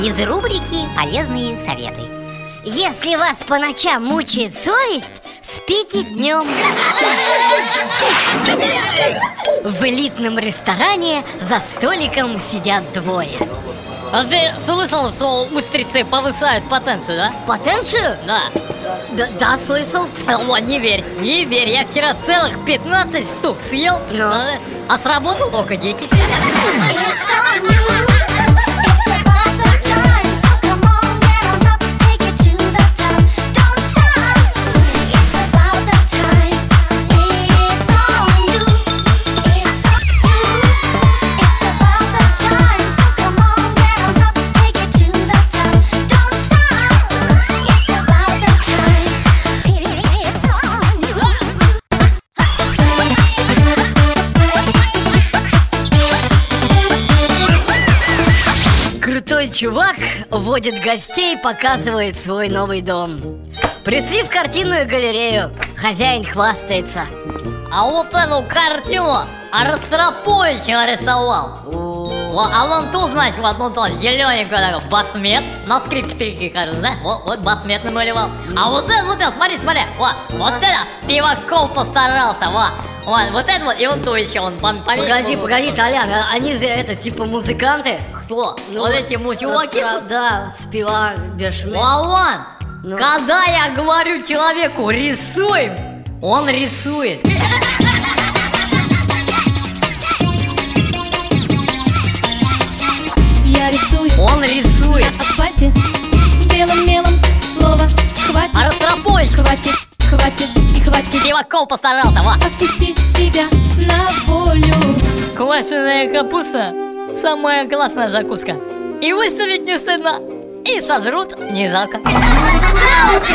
из рубрики «Полезные советы» Если вас по ночам мучает совесть, спите днем В элитном ресторане за столиком сидят двое А ты слышал, что устрицы повышают потенцию, да? Потенцию? Да. Да, да слышал Вот, не верь, не верь, я вчера целых 15 штук съел, Ну? представляешь? а сработал только 10 Крутой чувак водит гостей, показывает свой новый дом. Пришли в картинную галерею Хозяин хвастается. А вот эту картину Ростропович нарисовал А вон тут, значит, вот ну тот зелененький такой басмет. На скрипке перейти, кажется, да? Вот, вот басмет намалевал. А вот это, вот это, смотри, смотри Вот, вот это Спиваков постарался, вот Вот, вот это вот, и он то еще, он пом-. Погоди, погоди, Толян, а они же это типа музыканты? Кто? вот эти му- чуваки? Да, спива Бешмет Вован, Ну? когда я говорю человеку рисуй, он рисует. Пиваков постарался, вот. Отпусти себя на волю Квашеная капуста – самая классная закуска. И выставить не стыдно, и сожрут не жалко. Соус,